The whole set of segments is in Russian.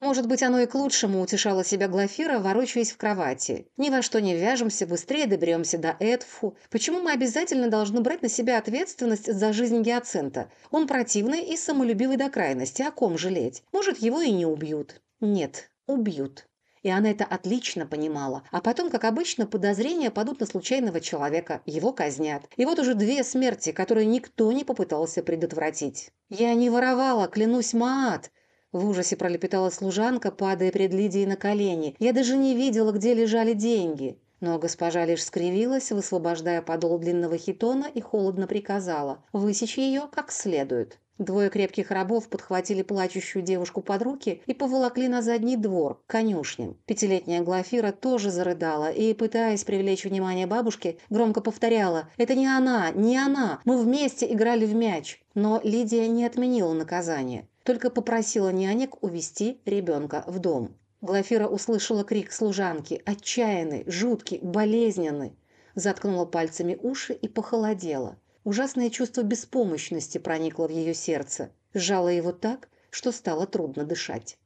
Может быть, оно и к лучшему утешала себя Глафира, ворочаясь в кровати. Ни во что не вяжемся, быстрее доберемся до Эдфу. Почему мы обязательно должны брать на себя ответственность за жизнь Гиацинта? Он противный и самолюбивый до крайности, о ком жалеть? Может, его и не убьют? Нет, убьют. И она это отлично понимала. А потом, как обычно, подозрения падут на случайного человека, его казнят. И вот уже две смерти, которые никто не попытался предотвратить. «Я не воровала, клянусь Маат!» В ужасе пролепетала служанка, падая перед Лидией на колени. «Я даже не видела, где лежали деньги». Но госпожа лишь скривилась, высвобождая подол длинного хитона и холодно приказала «высечь ее как следует». Двое крепких рабов подхватили плачущую девушку под руки и поволокли на задний двор, к конюшням. Пятилетняя Глафира тоже зарыдала и, пытаясь привлечь внимание бабушки, громко повторяла «Это не она, не она, мы вместе играли в мяч». Но Лидия не отменила наказание только попросила нянек увести ребенка в дом. Глафира услышала крик служанки, отчаянный, жуткий, болезненный. Заткнула пальцами уши и похолодела. Ужасное чувство беспомощности проникло в ее сердце, сжало его так, что стало трудно дышать.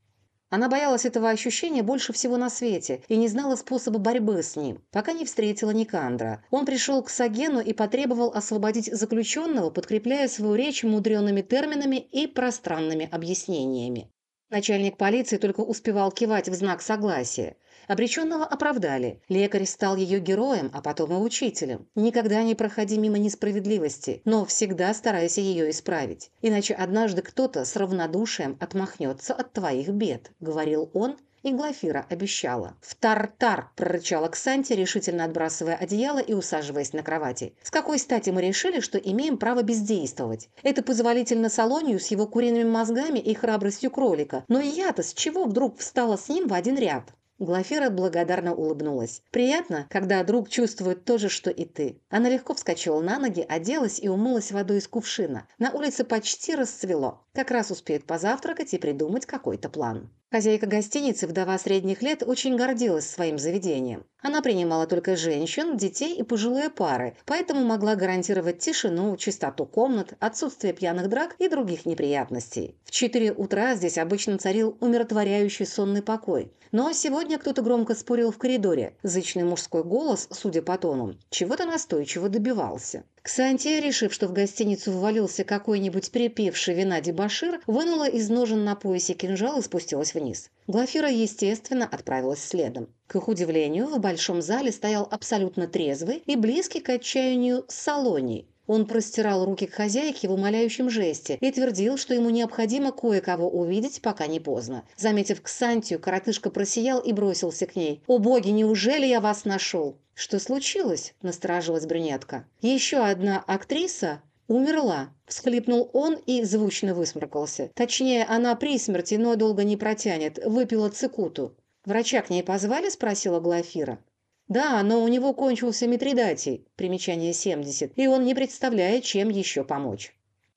Она боялась этого ощущения больше всего на свете и не знала способа борьбы с ним, пока не встретила Никандра. Он пришел к Сагену и потребовал освободить заключенного, подкрепляя свою речь мудреными терминами и пространными объяснениями. Начальник полиции только успевал кивать в знак согласия. Обреченного оправдали. Лекарь стал ее героем, а потом и учителем. Никогда не проходи мимо несправедливости, но всегда старайся ее исправить. Иначе однажды кто-то с равнодушием отмахнется от твоих бед, говорил он, и Глафира обещала. «В тартар!» – прорычала Ксанти, решительно отбрасывая одеяло и усаживаясь на кровати. «С какой стати мы решили, что имеем право бездействовать? Это позволительно Салонию с его куриными мозгами и храбростью кролика. Но я-то с чего вдруг встала с ним в один ряд?» Глафира благодарно улыбнулась. «Приятно, когда друг чувствует то же, что и ты». Она легко вскочила на ноги, оделась и умылась водой из кувшина. На улице почти расцвело. Как раз успеет позавтракать и придумать какой-то план. Хозяйка гостиницы, вдова средних лет, очень гордилась своим заведением. Она принимала только женщин, детей и пожилые пары, поэтому могла гарантировать тишину, чистоту комнат, отсутствие пьяных драк и других неприятностей. В 4 утра здесь обычно царил умиротворяющий сонный покой. Но сегодня кто-то громко спорил в коридоре. Зычный мужской голос, судя по тону, чего-то настойчиво добивался. Ксантия, решив, что в гостиницу ввалился какой-нибудь перепевший вина дебашир, вынула из ножен на поясе кинжал и спустилась вниз. Глафира, естественно, отправилась следом. К их удивлению, в большом зале стоял абсолютно трезвый и близкий к отчаянию Салоний, он простирал руки к хозяйке в умоляющем жесте и твердил, что ему необходимо кое-кого увидеть, пока не поздно. Заметив Ксантию, коротышка просиял и бросился к ней. «О боги, неужели я вас нашел?» «Что случилось?» – насторожилась брюнетка. «Еще одна актриса «Умерла», – всхлипнул он и звучно высморкался. Точнее, она при смерти, но долго не протянет, выпила цикуту. «Врача к ней позвали?» – спросила Глафира. Да, но у него кончился Митридатий, примечание 70, и он не представляет, чем еще помочь.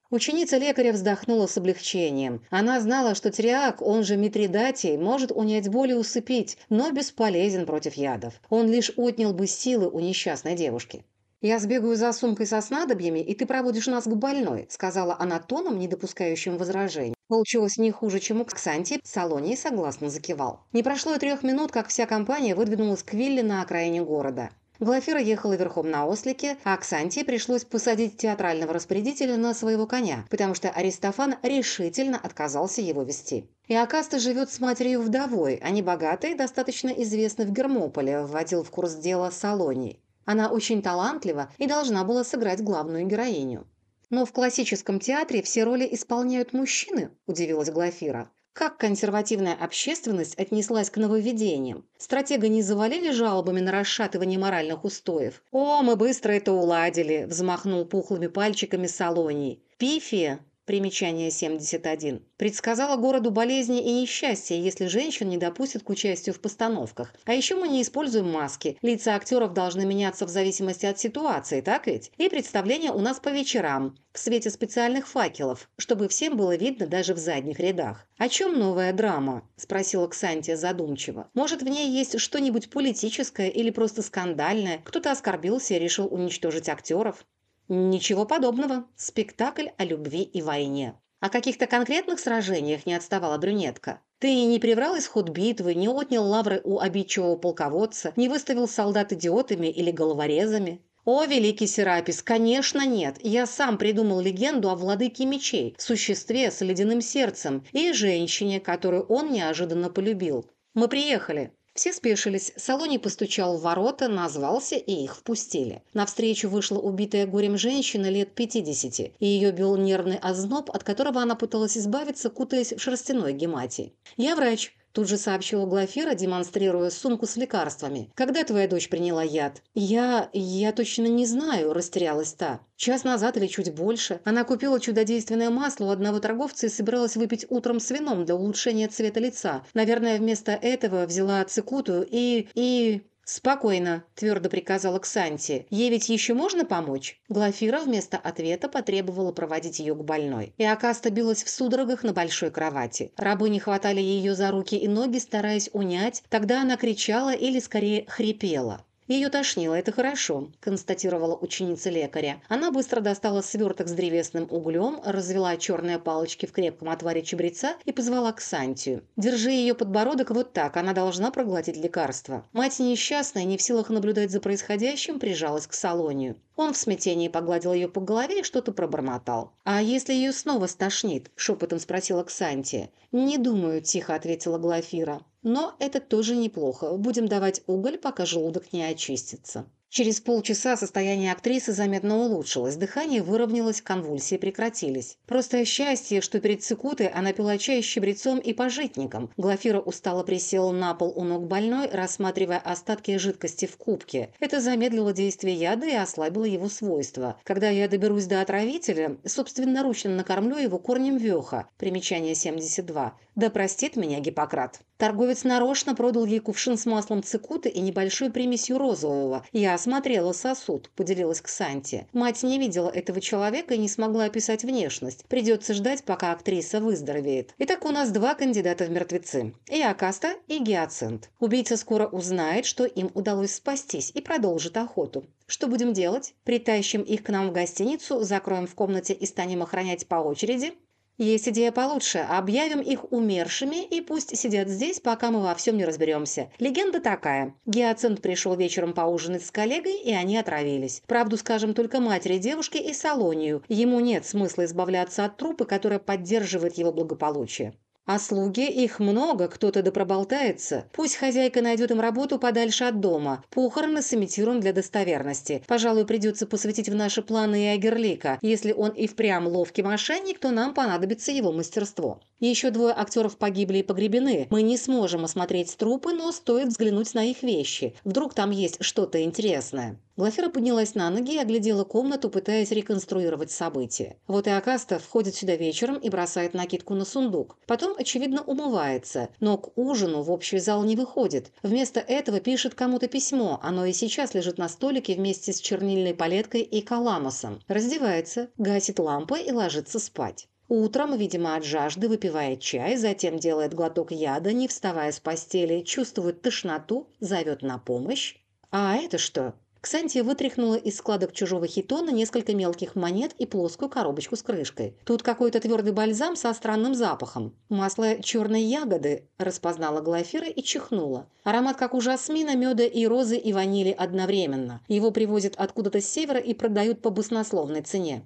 Ученица лекаря вздохнула с облегчением. Она знала, что триак, он же Митридатий, может унять боль и усыпить, но бесполезен против ядов. Он лишь отнял бы силы у несчастной девушки. «Я сбегаю за сумкой со снадобьями, и ты проводишь нас к больной», сказала она тоном, не допускающим возражений. Получилось не хуже, чем у Ксанти, Салоний согласно закивал. Не прошло и трех минут, как вся компания выдвинулась к вилле на окраине города. Глафира ехала верхом на ослике, а Ксанти пришлось посадить театрального распорядителя на своего коня, потому что Аристофан решительно отказался его вести. И Акаста живет с матерью вдовой, они богатые, достаточно известны в Гермополе, вводил в курс дела Салоний. Она очень талантлива и должна была сыграть главную героиню. «Но в классическом театре все роли исполняют мужчины», – удивилась Глафира. Как консервативная общественность отнеслась к нововведениям? Стратега не завалили жалобами на расшатывание моральных устоев? «О, мы быстро это уладили», – взмахнул пухлыми пальчиками Салоний. «Пифия, Примечание 71. Предсказала городу болезни и несчастья, если женщин не допустят к участию в постановках. А еще мы не используем маски. Лица актеров должны меняться в зависимости от ситуации, так ведь? И представления у нас по вечерам, в свете специальных факелов, чтобы всем было видно даже в задних рядах. «О чем новая драма?» – спросила Ксантия задумчиво. «Может, в ней есть что-нибудь политическое или просто скандальное? Кто-то оскорбился и решил уничтожить актеров?» Ничего подобного. Спектакль о любви и войне. О каких-то конкретных сражениях не отставала брюнетка. Ты не приврал исход битвы, не отнял лавры у обидчивого полководца, не выставил солдат идиотами или головорезами. «О, великий Серапис, конечно нет. Я сам придумал легенду о владыке мечей, существе с ледяным сердцем и женщине, которую он неожиданно полюбил. Мы приехали». Все спешились, Салоний постучал в ворота, назвался, и их впустили. Навстречу вышла убитая горем женщина лет 50, и ее бил нервный озноб, от которого она пыталась избавиться, кутаясь в шерстяной гематии. «Я врач», Тут же сообщила Глафира, демонстрируя сумку с лекарствами. «Когда твоя дочь приняла яд?» «Я... я точно не знаю», – растерялась та. «Час назад или чуть больше. Она купила чудодейственное масло у одного торговца и собиралась выпить утром с вином для улучшения цвета лица. Наверное, вместо этого взяла цикуту и... и...» «Спокойно», – твердо приказала Ксанти. «Ей ведь еще можно помочь?» Глафира вместо ответа потребовала проводить ее к больной. И Акаста билась в судорогах на большой кровати. Рабы не хватали ее за руки и ноги, стараясь унять. Тогда она кричала или, скорее, хрипела. «Ее тошнило, это хорошо», – констатировала ученица лекаря. Она быстро достала сверток с древесным углем, развела черные палочки в крепком отваре чабреца и позвала к Сантию. «Держи ее подбородок вот так, она должна проглотить лекарство». Мать несчастная, не в силах наблюдать за происходящим, прижалась к Салонию. Он в смятении погладил ее по голове и что-то пробормотал. «А если ее снова стошнит?» – шепотом спросила Ксантия. «Не думаю», – тихо ответила Глафира. Но это тоже неплохо. Будем давать уголь, пока желудок не очистится. Через полчаса состояние актрисы заметно улучшилось, дыхание выровнялось, конвульсии прекратились. Просто счастье, что перед Цикутой она пила чай с щебрецом и пожитником. Глафира устало присела на пол у ног больной, рассматривая остатки жидкости в кубке. Это замедлило действие яда и ослабило его свойства. Когда я доберусь до отравителя, собственноручно накормлю его корнем веха. Примечание 72. Да простит меня Гиппократ. Торговец нарочно продал ей кувшин с маслом цикуты и небольшой примесью розового. Я осмотрела сосуд, поделилась Ксанти. Мать не видела этого человека и не смогла описать внешность. Придется ждать, пока актриса выздоровеет. Итак, у нас два кандидата в мертвецы. И Акаста, и Гиацинт. Убийца скоро узнает, что им удалось спастись, и продолжит охоту. Что будем делать? Притащим их к нам в гостиницу, закроем в комнате и станем охранять по очереди? Есть идея получше. Объявим их умершими и пусть сидят здесь, пока мы во всем не разберемся. Легенда такая. Гиацинт пришел вечером поужинать с коллегой, и они отравились. Правду скажем только матери девушки и Салонию. Ему нет смысла избавляться от трупа, которая поддерживает его благополучие. А слуги, их много, кто-то допроболтается. Пусть хозяйка найдет им работу подальше от дома. Похороны сымитируем для достоверности. Пожалуй, придется посвятить в наши планы и Агерлика. Если он и впрямь ловкий мошенник, то нам понадобится его мастерство. Еще двое актеров погибли и погребены. Мы не сможем осмотреть трупы, но стоит взглянуть на их вещи. Вдруг там есть что-то интересное. Глафира поднялась на ноги и оглядела комнату, пытаясь реконструировать события. Вот и Акаста входит сюда вечером и бросает накидку на сундук. Потом, очевидно, умывается, но к ужину в общий зал не выходит. Вместо этого пишет кому-то письмо. Оно и сейчас лежит на столике вместе с чернильной палеткой и каламусом. Раздевается, гасит лампы и ложится спать. Утром, видимо, от жажды выпивает чай, затем делает глоток яда, не вставая с постели, чувствует тошноту, зовет на помощь. А это что? Ксантия вытряхнула из складок чужого хитона несколько мелких монет и плоскую коробочку с крышкой. Тут какой-то твердый бальзам со странным запахом. «Масло черной ягоды», – распознала Глафира и чихнула. Аромат как у жасмина, меда и розы и ванили одновременно. Его привозят откуда-то с севера и продают по баснословной цене.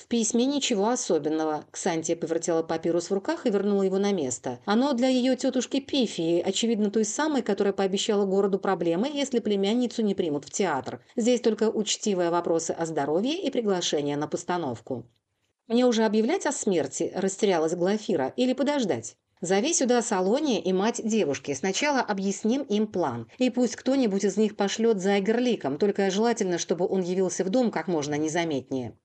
В письме ничего особенного. Ксантия повертела папирус в руках и вернула его на место. Оно для ее тетушки Пифии, очевидно той самой, которая пообещала городу проблемы, если племянницу не примут в театр. Здесь только учтивые вопросы о здоровье и приглашение на постановку. «Мне уже объявлять о смерти?» – растерялась Глафира. «Или подождать?» Зови сюда Салония и мать девушки. Сначала объясним им план. И пусть кто-нибудь из них пошлет за Айгерликом, только желательно, чтобы он явился в дом как можно незаметнее.